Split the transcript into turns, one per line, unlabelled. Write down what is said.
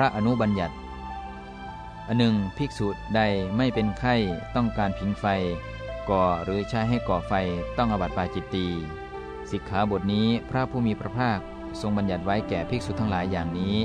ระอนุบัญญัติอันหนึ่งภิกษุใดไม่เป็นไข้ต้องการผิงไฟ ก่อหรือใช้ให้ก่อไฟต้องอบัติปาจิตตีสิกขาบทนี้พระผู้มีพระภาคทรงบัญญัติไว้แก่ภิกษุทั้งหลายอย่างนี้